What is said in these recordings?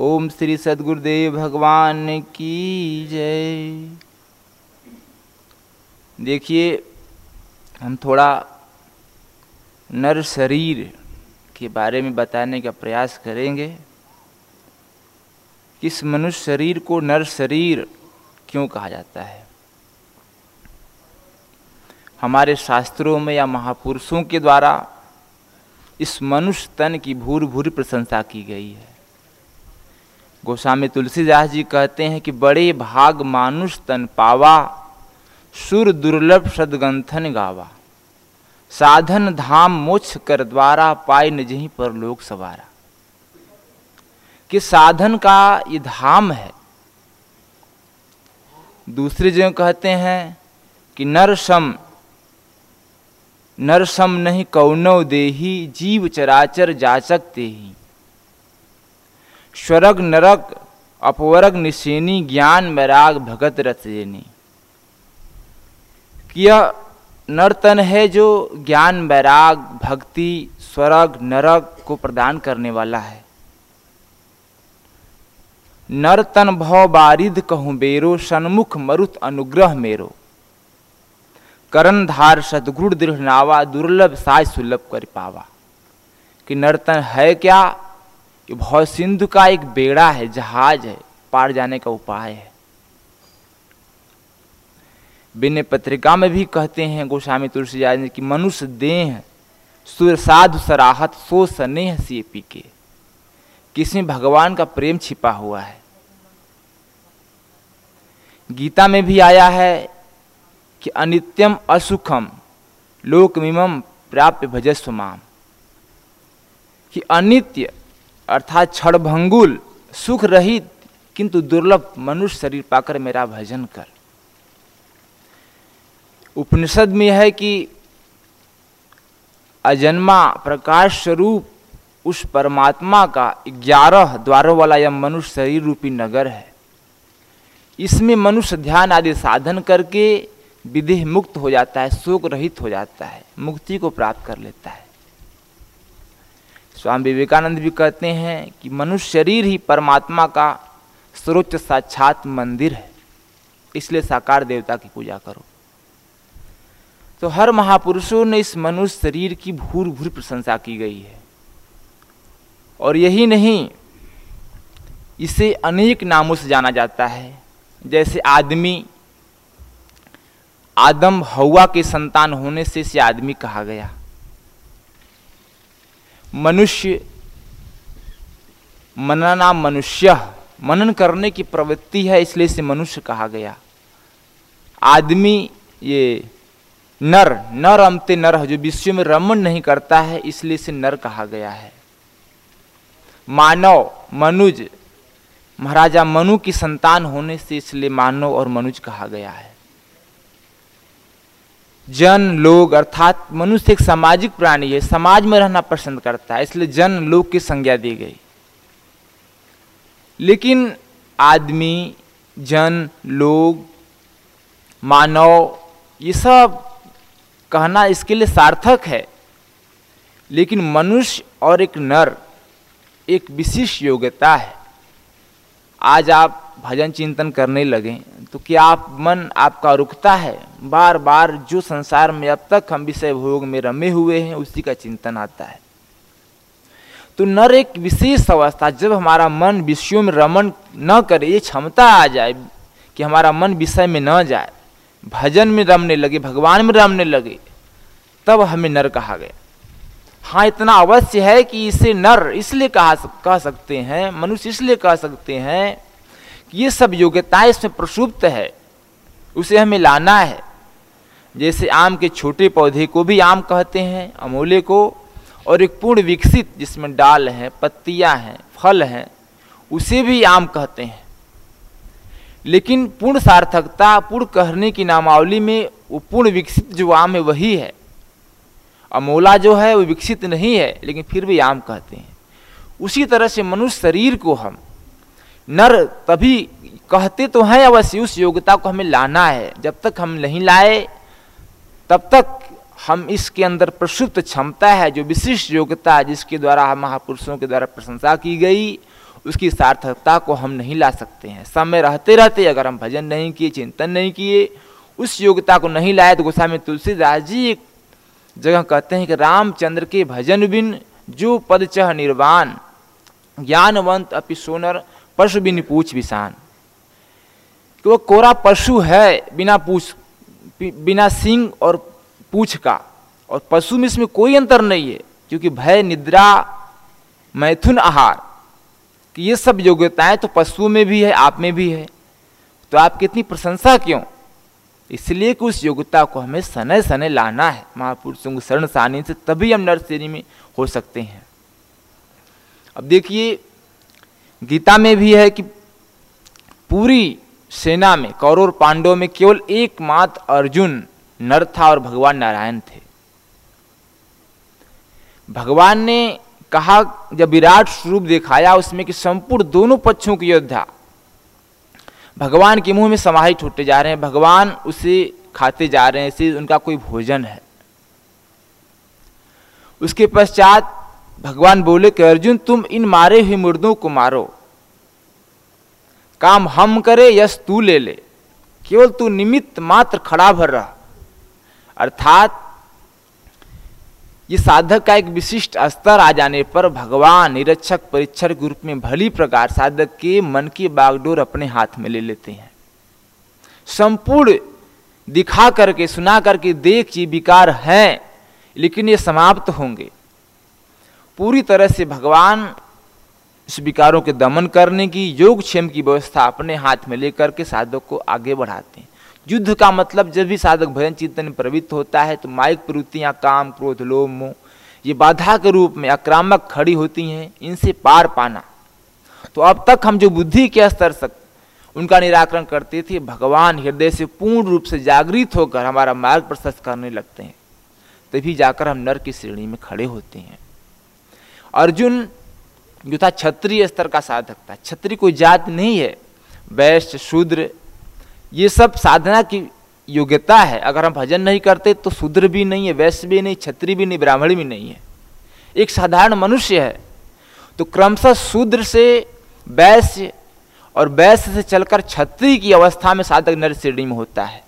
اوم شری سدگردیو بھگوان کی جے دیکھیے ہم تھوڑا نر شریر کے بارے میں بتانے کا پریاس کریں گے کس منش شریر کو نر شریر کیوں کہا جاتا ہے ہمارے شاستروں میں یا مہاپرشوں کے دوارا اس منش تن کی بھور بھوری پرشنسا کی گئی ہے گوسوامی تلسی داس جی کہتے ہیں کہ بڑے بھاگ مانوش تن پاوا، سر درلبھ سدگنتھن گاوا۔ سادھن دھام موچھ کر دوارا پائے نجہی پر لوگ سوارا۔ کہ سادھن کا یہ دھام ہے۔ دوسری جگہ کہتے ہیں کہ نرسم نرسم نہیں کونو دیہی، جیو چراچر جاچکتے ہی۔ شرگ نرک اپورگ نشینی گیان براگ بھگت رتینی کیا نرتن ہے جو گیان بیراگ بھکتی سورگ نرک کو پردان کرنے والا ہے؟ نرتن بھو بارد کہوں بیرو سنمکھ مروت انوگرہ میرو۔ کرن دھار ستگڑ درہناوا درلبھ سائے سلب کر پاوا۔ کہ نرتن ہے کیا؟ کہ بہت سندھ کا ایک بیڑا ہے، جہاز ہے، پار جانے کا اپائے ہے۔ بن پترکا میں بھی کہتے ہیں گوسوامی تلسی نے کہ منش دیہ سور سادھ، سراہت، سو سنیہ سی پی کے۔ کس میں بھگوان کا پریم چھپا ہوا ہے؟ گیتا میں بھی آیا ہے کہ انتم اسکھم لوک مم پراپت بھجسو مام۔ کہ انتیہ اراتا چھڑ بنگل سکھ رہیت کنت دل منش شریر پا کر میرا بھجن کر اشد میں ہے کہ اجنما پرکاشروپ اس پرماتما کا گیارہ دواروں والا یا منش روپی نگر ہے اس میں منش دھیان آدی سادن کر کے ودے مکت ہو جاتا ہے شوک رہت ہو جاتا ہے مکتی کو پراپت کر لیتا ہے سوامی وویکانند بھی کہتے ہیں کہ منش شریر ہی پرماتما کا سروچ ساچھات مندر ہے۔ اس لیے ساکار دیوتا کی پوجا کرو۔ تو ہر مہاپرشوں نے اس منش شریر کی بھور بھور پرشنسا کی گئی ہے۔ اور یہی نہیں، اسے انیک ناموں سے جانا جاتا ہے۔ جیسے آدمی، آدم ہوا کے سنتان ہونے سے اسے آدمی کہا گیا۔ منشیہ مننا منشیہ منن کرنے کی پروتی ہے اس لیے اسے منشیہ کہا گیا آدمی یہ نر نر امتے نر ہے جو وشو میں رمن نہیں کرتا ہے اس لیے اسے نر کہا گیا ہے مانو منوج مہاراجا منو کی سنتان ہونے سے اس لیے مانو اور منوج کہا گیا ہے جن لوگ ارتھات منشیہ ایک ساماجک پراڑی ہے، سماج میں رہنا پسند کرتا ہے، اس لیے جن لوگ کی سنجیا دی گئی۔ لیکن آدمی، جن لوگ، مانو، یہ سب کہنا اس کے لیے سارتک ہے۔ لیکن منش اور ایک نر، ایک وشیش یوگتا ہے۔ آج آپ بھجن چنتن کرنے لگیں تو کیا آپ من آپ کا رکتا ہے؟ بار بار جو سنسار میں اب تک ہم وشے بھوگ میں رمے ہوئے ہیں، اسی کا چنتن آتا ہے۔ تو نر ایک وشیش اوستھا جب ہمارا من وشیوں میں رمن نہ کرے، یہ چھمتا آ جائے کہ ہمارا من وشے میں نہ جائے۔ بھجن میں رمنے لگے، بھگوان میں رمنے لگے، تب ہمیں نر کہا گیا۔ ہاں اتنا اوشیہ ہے کہ اسے نر اس لیے کہا کہہ سکتے ہیں منوش اس لیے کہہ سکتے ہیں کہ یہ سب یوگتائیں اس میں پرسپت ہے، اسے ہمیں لانا ہے۔ جیسے آم کے چھوٹے پودے کو بھی آم کہتے ہیں، امولے کو، اور ایک پورن وکست جس میں ڈال ہیں پتیاں ہیں، پھل ہیں، اسے بھی آم کہتے ہیں۔ لیکن پورن سارتھکتا، پورن کہنے کی ناماولی میں وہ پورن وکست جو آم ہے، وہی ہے۔ امولا جو ہے وہ وکست نہیں ہے، لیکن پھر بھی عام کہتے ہیں۔ اسی طرح سے منش شریر کو ہم، نر تبھی کہتے تو ہیں اوشی اس یوگتا کو ہمیں لانا ہے۔ جب تک ہم نہیں لائے، تب تک ہم اس کے اندر پرشپت چھمتا ہے۔ جو وشش یوگتا جس کے دوارا مہا پروشوں کے دوارا پرشنسا کی گئی، اس کی سارتھکتا کو ہم نہیں لا سکتے ہیں۔ سب میں رہتے رہتے اگر ہم بھجن نہیں کیے، چنتن نہیں کیے، اس یوگتا کو نہیں لائے تو گوسا میں تلسی داس جی ایک جگہ کہتے ہیں کہ رام چندر کے بھجن بن جو پد چہ نروان جانونت اپی سونر پشو بن پوچھ بسان۔ کہ وہ کورا پشو ہے بنا پوچھ، بنا سنگ اور پوچھ کا۔ اور پشو میں اس میں کوئی انتر نہیں ہے، کیونکہ بھے ندرا میتھن آہار۔ کہ یہ سب یوگتائیں تو پشو میں بھی ہے، آپ میں بھی ہے۔ تو آپ کی اتنی پرشنسا کیوں؟ اس لیے کہ اس یوگتا کو ہمیں سنے سنے لانا ہے۔ مہاپرشوں کو سرن سانی سے تبھی ہم نرسری میں ہو سکتے ہیں۔ اب دیکھیے، گیتا میں بھی ہے کہ پوری سینا میں کورور پانڈو میں کیول ایک مات ارجن نر تھا اور بھگوان نارائن تھے۔ بھگوان نے کہا، جب وراٹ سوروپ دکھایا اس میں کہ سمپور دونوں پچھوں کی یودھا بھگوان کے منہ میں سماہی ٹوٹے جا رہے ہیں، بھگوان اسے کھاتے جا رہے ہیں اسے ان کا کوئی بھوجن ہے۔ اس کے پشچات بھگوان بولے کہ ارجن، تم ان مارے ہوئے مردوں کو مارو۔ کام ہم کرے یس تو لے لے۔ کیول تو نمت ماتر کھڑا بھر رہا۔ ارتھات یہ سادھک کا ایک وشٹ استر آ جانے پر بھگوان نرچک پریچر کے روپ میں بھلی پرکار سادھک کے من کی باغڈور اپنے ہاتھ میں لے لیتے ہیں۔ سمپور دکھا کر کے سنا کر کے دیکھ جی بیکار ہیں، لیکن یہ سماپت ہوں گے۔ پوری طرح سے بھگوان اس وکاروں کے دمن کرنے کی یوگ چھم کی ویوستھا اپنے ہاتھ میں لے کر کے سادھک کو آگے بڑھاتے ہیں۔ یدھ کا مطلب جب بھی سادھک بھجن چنتن میں پروت ہوتا ہے تو مائک پروتیاں کام کروھ لوہ موہ یہ بادھا کے روپ میں اکرامک کھڑی ہوتی ہیں، ان سے پار پانا۔ تو اب تک ہم جو بدھی کے استر سک ان کا نراکرن کرتے تھے، بھگوان ہردے سے پورن روپ سے جاگرت ہو کر ہمارا مارگ پرست کرنے لگتے ہیں۔ تبھی جا کر ہم نر کی شرینی میں کھڑے ہوتے ہیں۔ ارجن جو تھا چھتری استر کا سادھک تھا۔ چھتری کوئی یہ سب سادھنا کی یوگتا ہے۔ اگر ہم بھجن نہیں کرتے تو شودر بھی نہیں ہے ویش بھی نہیں، چھتری بھی نہیں براہمڑ بھی نہیں ہے۔ ایک سادھارن منشیہ ہے۔ تو کرمش شودر سے ویش اور ویش سے چل کر چھتری کی اوستھا میں سادھک نر شرینی میں ہوتا ہے۔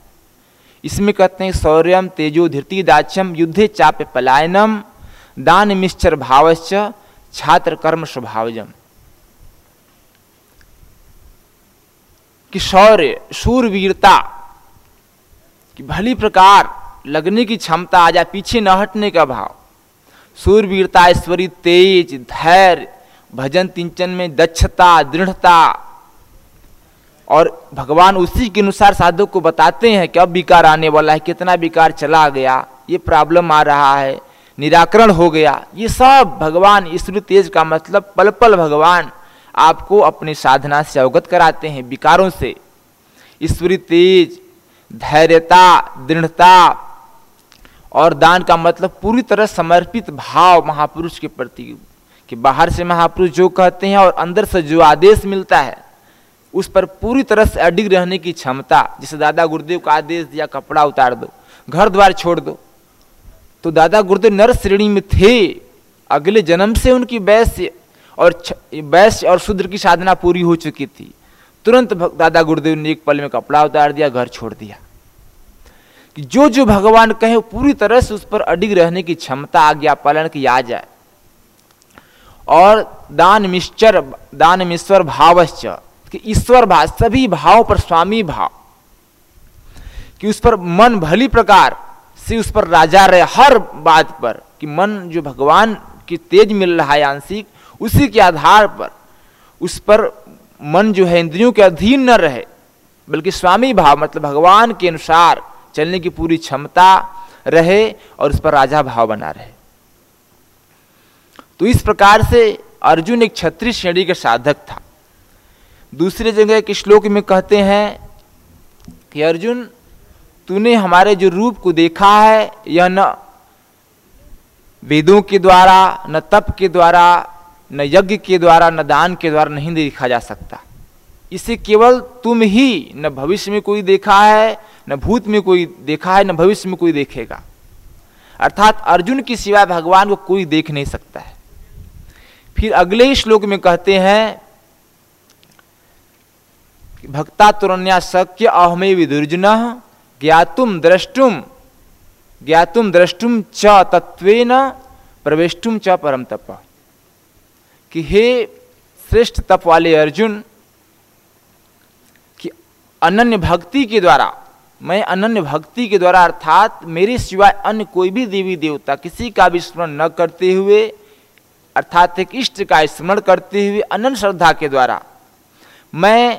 اس میں کہتے ہیں سوریم تیجو دھرتی داچم یدھے چاپ پلائنم، دان مشچر بھاوچ، چھاتر کرم سوبھاوجم کہ شوریہ شور ویرتا کہ بھلی پرکار لگنے کی چھمتا آ پیچھے نہ ہٹنے کا بھاؤ۔ سور ویرتا ایشوری تیج، دھیر، بھجن تنچن میں دچھتا دڑھتا اور بھگوان اسی کے انوسار سادھو کو بتاتے ہیں کہ اب بیکار آنے والا ہے، کتنا بیکار چلا گیا، یہ پرابلم آ رہا ہے، نراکرن ہو گیا۔ یہ سب بھگوان ایشور تیج کا مطلب پل پل بھگوان۔ آپ کو اپنی سادھنا سے اوگت کراتے ہیں بیکاروں سے۔ ایشوری تیج، دھیرتا دڑھتا اور دان کا مطلب پوری طرح سمرپت بھاؤ مہاپروش کے پرتی کہ باہر سے مہاپروش جو کہتے ہیں اور اندر سے جو آدیش ملتا ہے، اس پر پوری طرح سے اڈگ رہنے کی چھمتا جسے دادا گردیو کا آدیش دیا کپڑا اتار دو، گھر دوار چھوڑ دو۔ تو دادا گردیو نر شرینی میں تھے، اگلے جنم سے ان کی بیس اور بیس اور شودر کی سادھنا پوری ہو چکی تھی۔ ترنت دادا گردیو نے ایک پل میں کپڑا اتار دیا، گھر چھوڑ دیا۔ جو جو بھگوان کہے پوری طرح سے اس پر اڈگ رہنے کی چھمتا، آگیا پالن کی آ جائے اور دان مشچر دان مشور بھاوش کہ ایشور بھا سبھی بھاؤ پر سوامی بھاؤ۔ کہ اس پر من بھلی پرکار سے اس پر راجا رہے ہر بات پر۔ کہ من جو بھگوان کی تیج مل رہا ہے آنسک اسی کے آدھار پر، اس پر من جو ہے اندریوں کے ادھین نہ رہے، بلکہ سوامی بھاؤ مطلب بھگوان کے انوسار چلنے کی پوری چھمتا رہے اور اس پر راجا بھاؤ بنا رہے۔ تو اس پرکار سے ارجن ایک چھتری شریری کا سادھک تھا۔ دوسری جگہ کے شلوک میں کہتے ہیں کہ ارجن، تو نے ہمارے جو روپ کو دیکھا ہے یہ نہ؟ ویدوں کے دوارا، نہ تپ کے دوارا نہ یج کے دوارا، نہ دان کے دوارا نہیں دیکھا جا سکتا۔ اسے کیول تم ہی نہ بھوشیہ میں کوئی دیکھا ہے، نہ بھوت میں کوئی دیکھا ہے، نہ بھوشیہ میں کوئی دیکھے گا۔ ارتھات ارجن کی سوائے بھگوان کو کوئی دیکھ نہیں سکتا ہے۔ پھر اگلے ہی شلوک میں کہتے ہیں، بھکتا ترنیا سکیہ اہمے ودرجن گیاتم درشٹم گیاتم درشٹم چ تتوین پرویشٹم چ پرم تپ کہ ہے شریشٹھ تپ والے ارجن، کہ اننیہ بھکتی کے دوارا، میں انکتی کے دوارا ارتھات میرے سوائے ان کوئی بھی دیوی دیوتا کسی کا بھی اسمرن نہ کرتے ہوئے، ارتھات کا اسمرن کرتے ہوئے انن شردھا کے دوارا۔ میں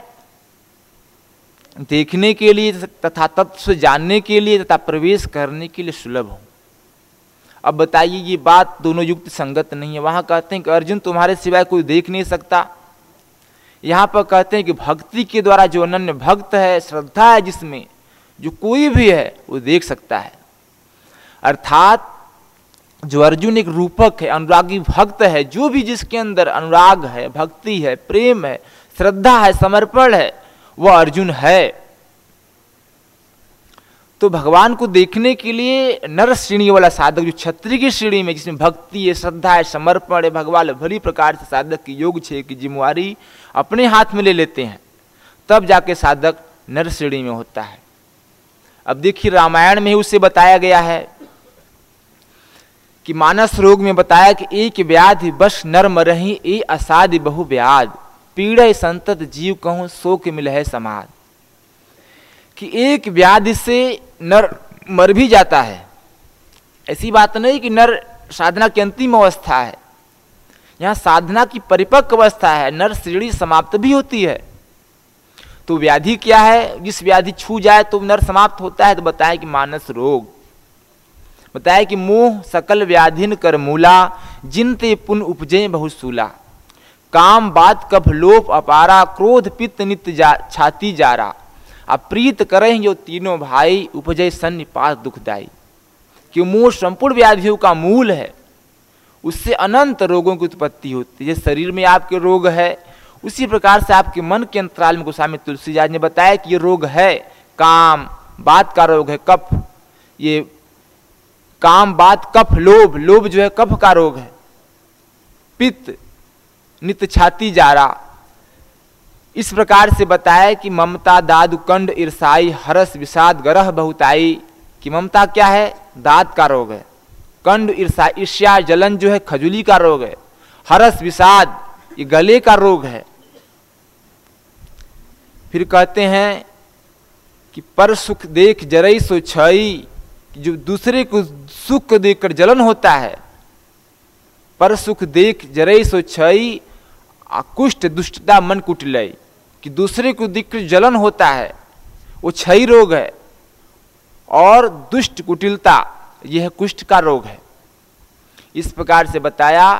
دیکھنے کے لیے تتھا تپ سے جاننے کے لیے تتھا پرویش کرنے کے لیے سلبھ ہوں۔ اب بتائیے یہ بات دونوں یکت سنگت نہیں ہے۔ وہاں کہتے ہیں کہ ارجن تمہارے سوائے کوئی دیکھ نہیں سکتا۔ یہاں پر کہتے ہیں کہ بھکتی کے دوارا جو انیہ بھکت ہے شردھا ہے جس میں جو کوئی بھی ہے، وہ دیکھ سکتا ہے۔ ارتھات جو ارجن ایک روپک ہے، انوراگی بھکت ہے، جو بھی جس کے اندر انوراگ ہے، بھکتی ہے، پریم ہے شردھا ہے سمرپڑ ہے، وہ ارجن ہے۔ تو بھگوان کو دیکھنے کے لیے نر شریڑی والا سادھک، جو چھتری کی شریڑی میں، جس میں بھکتی ہے شردھا ہے، سمرپن ہے، بھگوان بھلی پرکار سے سادھک کی یوگ چھ کی ذمہ داری اپنے ہاتھ میں لے لیتے ہیں۔ تب جا کے سادھک نر شریڑی میں ہوتا ہے۔ اب دیکھیے، رامائن میں ہی اسے بتایا گیا ہے کہ مانس روگ میں بتایا کہ ایک ویادھ بس نرم رہی اے اساد بہو ویاد۔ پیڑ سنتت، جیو کہوں سوک مل ہے سماد۔ کہ ایک ویاد سے نر مر بھی جاتا ہے۔ ایسی بات نہیں کہ نر سادھنا کی انتم اوستھا ہے۔ یہاں سادھنا کی پریپک اوستھا ہے۔ نر سیڑھی سماپت بھی ہوتی ہے۔ تو ویادھی کیا ہے؟ جس ویادھی چھو جائے تو نر سماپت ہوتا ہے تو بتائے کہ مانس روگ۔ بتائے کہ موہ سکل ویادھین کر مولا جنتے پن اپجے بہسولہ کام بات کف لوپ اپارا، کرودھ پت نت جا چھاتی جارا۔ అప్రీత్ కరహింజో تینوں భాయి ఉపజై సన్నిపాత దుఃఖదాయి کہ موہ سمپورن ویادھیوں کا مول ہے اس سے انت روگوں کی اتپتی ہوتی ہے جیسے شریر میں آپ کے روگ ہے اسی پرکار سے آپ کے من کے انترال میں گوسوامی تلسی جاج نے بتایا کہ یہ روگ ہے کام بات کا روگ ہے کف یہ کام بات کف لوب لوب جو ہے کف کا روگ ہے پت نت چھاتی جارا اس پرکار سے بتایا کہ ممتا داد کنڈ عرسائی ہرس وساد گرہ بہتائی، کہ ممتا کیا ہے؟ داد کا روگ ہے۔ کنڈ عرسا عرشیا جلن جو ہے کھجلی کا روگ ہے۔ ہرس وساد، یہ گلے کا روگ ہے۔ پھر کہتے ہیں کہ پر سکھ دیکھ جرئی سو چھئی، جو دوسرے کو سکھ دیکھ کر جلن ہوتا ہے۔ پر سکھ دیکھ جرئی سو چھئی کشٹ دشٹتا من کٹلئی۔ کہ دوسرے کو دیکھ کر جلن ہوتا ہے، وہ چھئی روگ ہے اور دشٹ کٹلتا، یہ کشٹ کا روگ ہے۔ اس پرکار سے بتایا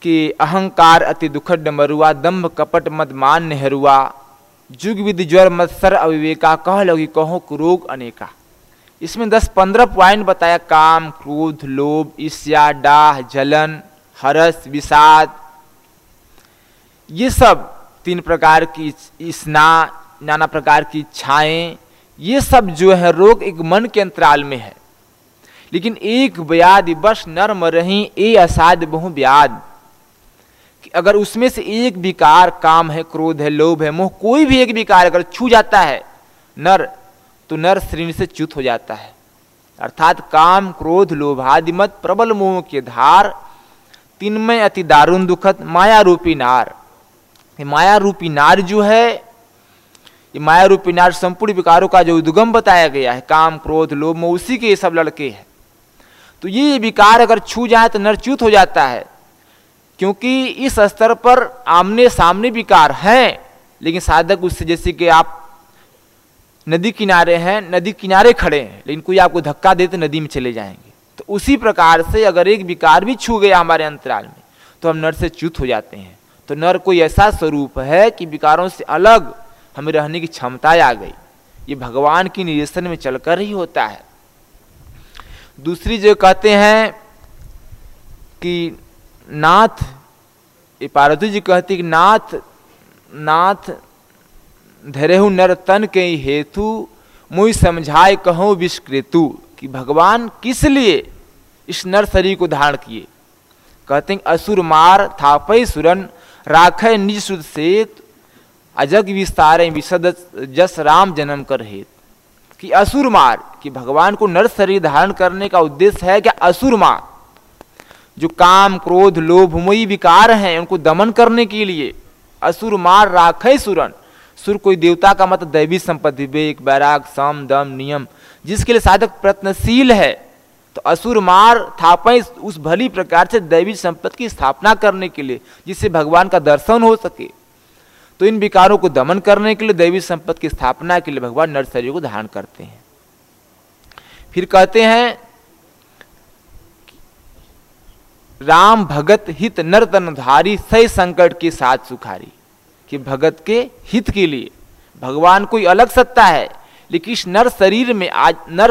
کہ اہنکار اتی دکھڈ مروا، دمب کپٹ مد مان نہروا، جگ ود جور مت سر اویویکا کہ لگی کہو روگ انیکا۔ اس میں دس پندرہ پوائنٹ بتایا، کام، کرودھ، لوب عشیا ڈاہ، جلن ہرس وساد، یہ سب تین پرکار کی اسنا، نانا پرکار کی چھائیں، یہ سب جو ہے روگ ایک من کے انترال میں ہے لیکن ایک بیاد بش نرم رہیں، اے اساد بہو بیاد۔ اگر اس میں سے ایک بیکار کام ہے کرودھ ہے لوبھ ہے، موہ، کوئی بھی ایک بیکار اگر چھو جاتا ہے، نر، تو نر شرین سے چت ہو جاتا ہے۔ ارتھات کام کرودھ لوبھادمت پربل موہ کے دھار تن میں اتی دارون دکھت، مایا روپی نار۔ مایا روپی نار جو ہے، یہ مایا روپی نار سمپورن وکاروں کا جو ادگم بتایا گیا ہے، کام کروھ لوب میں اسی کے یہ سب لڑکے ہیں۔ تو یہ وکار اگر چھو جائے تو نرچوت ہو جاتا ہے، کیونکہ اس استر پر آمنے سامنے وکار ہیں، لیکن سادھک اس سے جیسے کہ آپ ندی کنارے ہیں، ندی کنارے کھڑے ہیں، لیکن کوئی آپ کو دھکا دے تو ندی میں چلے جائیں گے۔ تو اسی پرکار سے اگر ایک وکار بھی چھو گیا ہمارے انترال میں، تو ہم نر سے چوت ہو جاتے ہیں۔ تو نر کوئی ایسا سوروپ ہے کہ وکاروں سے الگ ہمیں رہنے کی چھمتا آ گئی۔ یہ بھگوان کی نرسن میں چل کر ہی ہوتا ہے۔ دوسری جو کہتے ہیں کہ ناتھ، یہ پاروتی جی کہتی کہ ناتھ ناتھ دھرہو نر تن کے ہیتو مئی سمجھائے کہوں وشکریتو۔ کہ بھگوان کس لیے اس نرسری کو دھار کیے؟ کہتے ہیں کہ اسر مار تھاپئی سورن راکے نج سیتارے جس رام جنم کرسور مار کی بھگوان کو نر شریر دھارن کرنے کا ادشیہ ہے کیا اصور مار۔ جو کام کرو لو می وکار ہیں، ان کو دمن کرنے کے لیے اصر مار راکے سورن۔ سور کوئی دیوتا کا مت دیوی سمپتی ویک براغ سم دم، نیم، جس کے لیے ساد پرل ہے۔ تو اسور مار تھاپیں اس بھلی پرکار سے دیوی سمپت کی استھاپنا کرنے کے لیے، جس سے بھگوان کا درشن ہو سکے۔ تو ان وکاروں کو دمن کرنے کے لیے دیوی سمپت کی استھاپنا کے لیے بھگوان نر شریر کو دھان کرتے ہیں۔ پھر کہتے ہیں، رام بھگت ہت نرتن دھاری سی سنکٹ کے ساتھ سکھاری، کہ بھگت کے ہت کے لیے۔ بھگوان کوئی الگ ستا ہے۔ لیکن نر شریر میں آج نر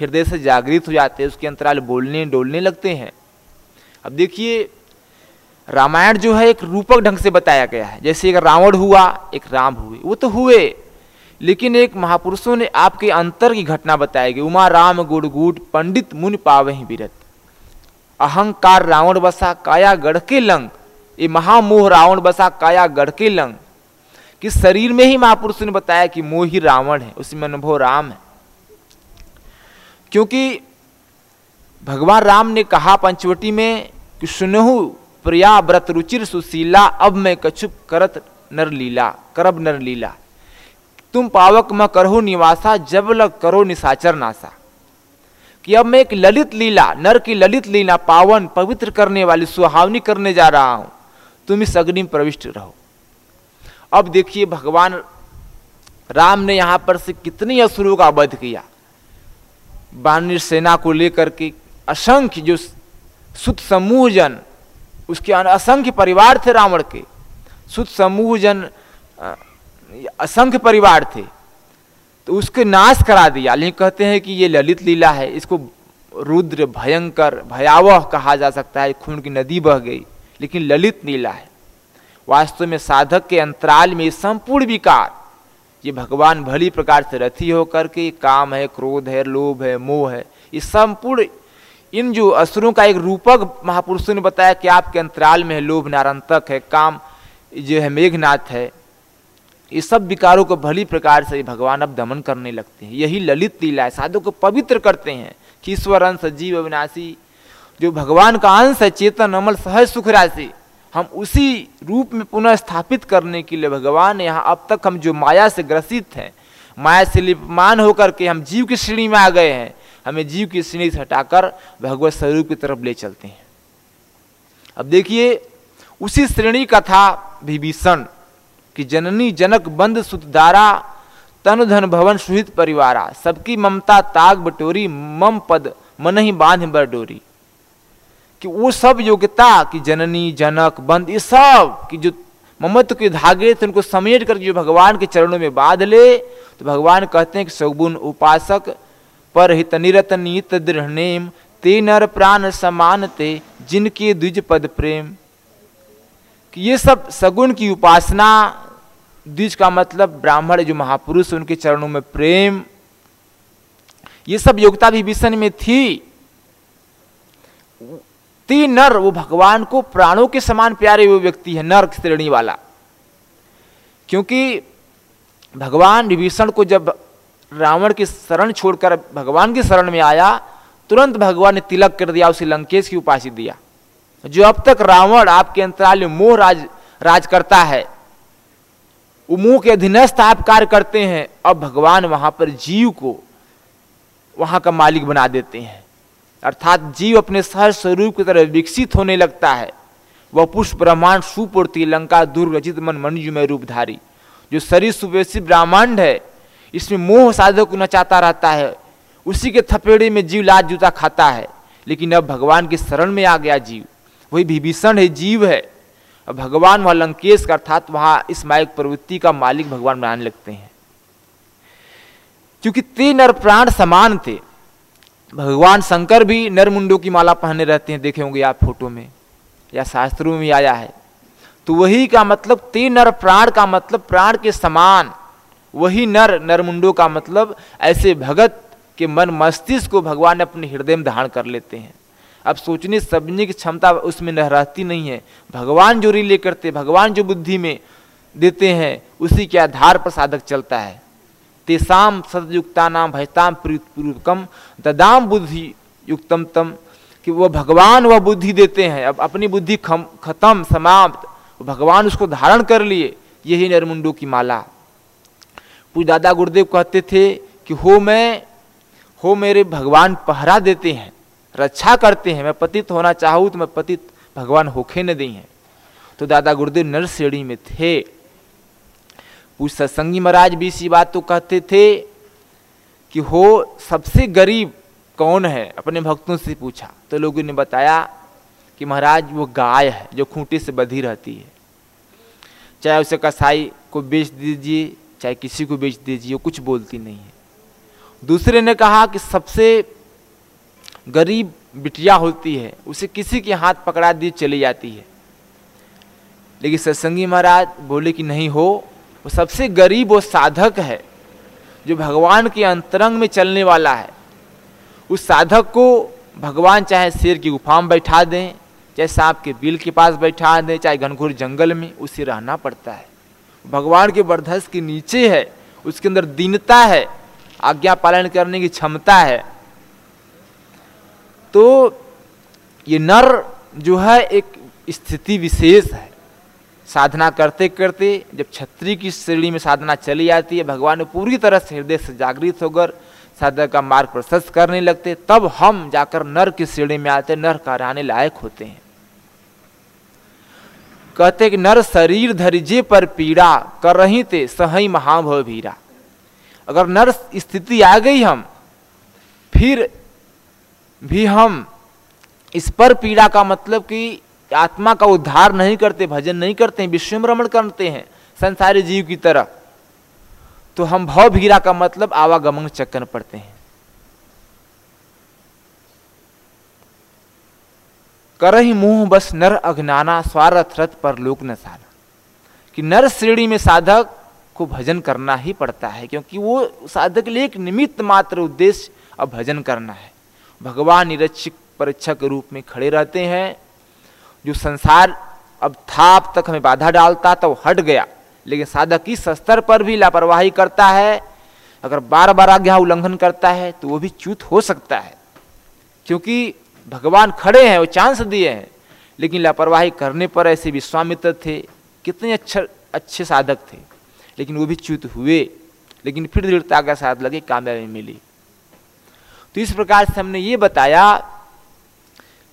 ہردے سے جاگرت ہو جاتے ہیں، اس کے انترال بولنے ڈولنے لگتے ہیں۔ اب دیکھیے، رامائن جو ہے، ایک روپک ڈھنگ سے بتایا گیا ہے۔ جیسے ایک راوڑ ہوا، ایک رام ہوئے۔ وہ تو ہوئے، لیکن ایک مہاپروشوں نے آپ کے انتر کی گھٹنا بتائی گئی۔ اما رام گڑ گوٹ پنڈت من پاوہی بیرت اہنکار راوڑ بسا، کایا گڑھ کے لنگ۔ یہ مہاموہ راوڑ بسا، کایا گڑھ کے لنگ۔ کہ شریر میں ہی مہاپرش نے بتایا کہ منہ ہی راون ہے اس میں انبھو رام ہے۔ کیونکہ بھگوان رام نے کہا پنچوٹی میں کہ سنہو پریا برت رچر سشیلا اب میں کچھپ کرت نر لیلا، کرب نر لیلا۔ تم پاوک میں کرہو نواسا، جب لگ کرو نساچر ناسا۔ کہ اب میں ایک للت لیلا، نر کی للت لیلا، پاون پوتر کرنے والی، سہاونی کرنے جا رہا ہوں۔ تم اس اگنی میں پروشٹ رہو۔ اب دیکھیے بھگوان رام نے یہاں پر سے کتنی اصروں کا ودھ کیا۔ بانر سینا کو لے کر کے اسنکھ جو ست سموہ جن اس کے اسنکھ پریوار تھے راوڑ کے۔ ست سموہ جن اسنکھ پریوار تھے۔ تو اس کے ناش کرا دیا۔ لیکن کہتے ہیں کہ یہ للت لیلا ہے، اس کو رودر بھینکر، بھیاوہ کہا جا سکتا ہے، خون کی ندی بہ گئی۔ لیکن للت لیلا ہے۔ واست میں سادھک کے انترال میں یہ سمپور وکار یہ بھگوان بھلی پرکار سے رتھی ہو کر کے کام ہے کورد ہے لوب ہے موہ ہے یہ سمپور ان جو اثروں کا ایک روپک مہا پروشوں نے بتایا کہ آپ کے انترال میں لوب نارنتک ہے کام جو ہے میگنات ہے یہ سب وکاروں کو بھلی پرکار سے بھگوان اب دمن کرنے لگتے ہیں یہی للت للا ہے سادھو کو پوتر کرتے ہیں کشور جیوناشی جو بھگوان کا انش ہے چیتن امل سہ سکھ راشی ہم اسی روپ میں پناہ استھاپت کرنے کے لیے بھگوان یہاں اب تک ہم جو مایا سے گرست ہیں، مایا سے لپمان ہو کر کے ہم جیو کی شریڑی میں آ گئے ہیں۔ ہمیں جیو کی شریڑی سے ہٹا کر بھگوت سوروپ کی طرف لے چلتے ہیں۔ اب دیکھیے، اسی شریڑی کا تھا بھیبھیشن کہ جننی جنک بند ستدارا تن دھن بھون سہت پریوارا۔ سب کی ممتا تاگ بٹوری، مم پد من ہی باندھ بر ڈوری۔ کہ وہ سب یوگتا کہ جننی، جنک، بند، یہ سب کی جو ممت کے دھاگے تھے ان کو سمیٹ کر جو بھگوان کے چرنوں میں باندھ لے، تو بھگوان کہتے ہیں کہ سگن اپاسک پر ہت نرت نیت درہنیم، تے نر پران سمانتے جن کے دج پد پریم۔ کہ یہ سب سگن کی اپاسنا، دج کا مطلب براہمڑ جو مہاپروش ان کے چرنوں میں پریم۔ یہ سب یوگتا بھی بھیشن میں تھی۔ نر وہ بھگوان کو پرا کے سمان پیارے ویکتی ہے نر شرنی والا کیونکہ بھگوان کو جب راو کی شرح چھوڑ کر بھگوان کے شرن میں آیا ترنت بھگوان نے تلک کر دیا اسے لنکیش کی اپاسی دیا جو اب تک راو آپ کے انترال میں موہج کرتا ہے وہ موہ کے ادینستھ آپ کار کرتے ہیں اب بھگوان وہاں پر جیو کو وہاں کا مالک بنا دیتے ہیں اراتا جیو اپنے سہ سو روپ کی طرح وکس ہونے لگتا ہے وہ پوشپ برہمانڈ لنکا دن من روپاری جو سریشی برہمانڈ ہے اس میں موہ سادو کو نچاتا رہتا ہے اسی کے تھپیڑے میں جیو لاد جوتا کھاتا ہے لیکن اب بھگوان کے شرم میں آ گیا جیو وہی بھی جیو ہے اور بھگوان وہ لنکیش ارتھات وہاں اس مائک پروتی کا مالک بھگوان بنانے لگتے ہیں چونکہ تین اور پران سمان تھے بھگوان شنکر بھی نر منڈوں کی مالا پہنے رہتے ہیں، دیکھے ہوں گے آپ فوٹو میں، یا شاستروں میں آیا ہے۔ تو وہی کا مطلب تین نر پران کا مطلب پران کے سمان۔ وہی نر نر منڈوں کا مطلب ایسے بھگت کے من مستش کو بھگوان اپنے ہردے میں دھارن کر لیتے ہیں۔ اب سوچنے سمجھنے کی چھمتا اس میں نہ رہتی نہیں ہے۔ بھگوان جو ریلے کرتے، بھگوان جو بدھی میں دیتے ہیں، اسی کے آدھار پر سادھک چلتا ہے۔ تیسام ستان بہ بھگوان وہ بدھ دیتے ہیں اب اپنی بھائی ختم سماپتھ کو دھارن کر لیے یہی نرمنڈو کی مالا پور دادا گردیو کہتے تھے کہ ہو میں ہو میرے بھگوان پہرا دیتے ہیں رچا کرتے ہیں میں پت ہونا چاہوں تو میں پتھ بھگوان ہوکھے نہ دیں ہیں تو دادا گردیو نرس میں تھے وہ ستسنگی مہاراج بھی اسی بات تو کہتے تھے کہ ہو سب سے غریب کون ہے؟ اپنے بھکتوں سے پوچھا۔ تو لوگوں نے بتایا کہ مہاراج وہ گائے ہے جو کھوٹے سے بدھی رہتی ہے۔ چاہے اسے کسائی کو بیچ دیجیے چاہے کسی کو بیچ دیجیے کچھ بولتی نہیں ہے۔ دوسرے نے کہا کہ سب سے غریب بٹیا ہوتی ہے، اسے کسی کے ہاتھ پکڑا دی چلی جاتی ہے۔ لیکن ستسنگی مہاراج بولے کہ نہیں ہو وہ سب سے غریب وہ سادھک ہے، جو بھگوان کے انترنگ میں چلنے والا ہے۔ اس سادھک کو بھگوان چاہے شیر کی گفام بیٹھا دیں، چاہے سانپ کے بل کے پاس بیٹھا دیں، چاہے گھنگھور جنگل میں، اسے رہنا پڑتا ہے۔ بھگوان کے بردھس کے نیچے ہے، اس کے اندر دینتا ہے آجا پالن کرنے کی چھمتا ہے۔ تو یہ نر جو ہے، ایک استھتی وشیش ہے۔ سادھنا کرتے کرتے جب چھتری کی سیڑھی میں سادھنا چلی آتی ہے، بھگوان پوری طرح سے ہردے سے جاگریت ہو کر سادھنا کا مارگ پرشست کرنے لگتے تب ہم جا کر نر کی سیڑھی میں آتے نر کا رہنے لائق ہوتے ہیں۔ کہتے کہ نر شریر دھریجے پر پیڑا کر رہی تھے سہی مہا بھو بھیرا اگر نر استھتی آ گئی ہم، پھر بھی ہم اس پر پیڑا کا مطلب کہ آتما کا ادھار نہیں کرتے، بھجن نہیں کرتے ہیں وشوم رمن کرتے ہیں سنساری جیو کی طرح۔ تو ہم بھو بھیرا کا مطلب آواگمن چکر پڑتے ہیں۔ کرہی منہ بس نر اگنانا سوارتھ رت پر لوک نہ سانا۔ کہ نر شریڑی میں سادھک کو بھجن کرنا ہی پڑتا ہے، کیونکہ وہ سادھک لیے ایک نمت ماتر ادیش اب بھجن کرنا ہے۔ بھگوان نرچک پریچھا روپ میں کھڑے رہتے ہیں۔ جو سنسار اب تھا اب تک ہمیں بادھا ڈالتا تھا وہ ہٹ گیا، لیکن سادھک اس استر پر بھی لاپرواہی کرتا ہے۔ اگر بار بار آگے النگھن کرتا ہے تو وہ بھی چوت ہو سکتا ہے۔ کیونکہ بھگوان کھڑے ہیں، وہ چانس دیے ہیں، لیکن لاپرواہی کرنے پر ایسے وشوامتر تھے، کتنے اچھے اچھے سادھک تھے۔ لیکن وہ بھی چوت ہوئے، لیکن پھر دڑھتا کا ساتھ لگے، کامیابی ملی۔ تو اس پرکار سے ہم نے یہ بتایا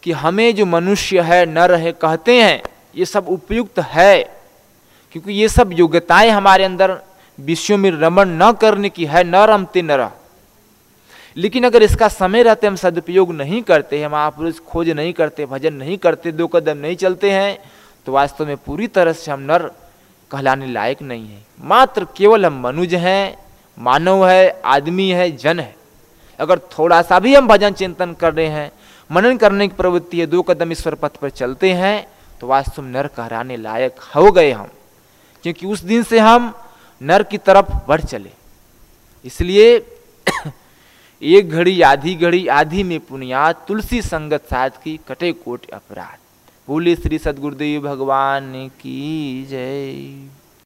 کہ ہمیں جو منوشیہ ہے نر ہے کہتے ہیں، یہ سب اپیکت ہے۔ کیونکہ یہ سب یوگتائیں ہمارے اندر وشیوں میں رمن نہ کرنے کی ہے، نہ رمتے نہ رہ لیکن اگر اس کا سمے رہتے، ہم سدپیوگ نہیں کرتے، ہم آپ کھوج نہیں کرتے، بھجن نہیں کرتے، دو قدم نہیں چلتے ہیں، تو واستو میں پوری طرح سے ہم نر کہلانے لائق نہیں ہیں۔ ماتر کیول ہم منوج ہیں، مانو ہے، آدمی ہے، جن ہے۔ اگر تھوڑا سا بھی ہم بھجن چنتن کر رہے ہیں منن کرنے کی پروتی ہے، دو قدم اس پر پتھ پر چلتے ہیں تو واستم نر کہرانے لائق ہو گئے ہم۔ کیونکہ اس دن سے ہم نر کی طرف بڑھ چلے۔ اس لیے ایک گھڑی، آدھی گھڑی، آدھی میں پنیاد تلسی سنگت ساتھ کی کٹے کوٹ اپرادھ بولے سری سدگردیو بھگوان کی جے۔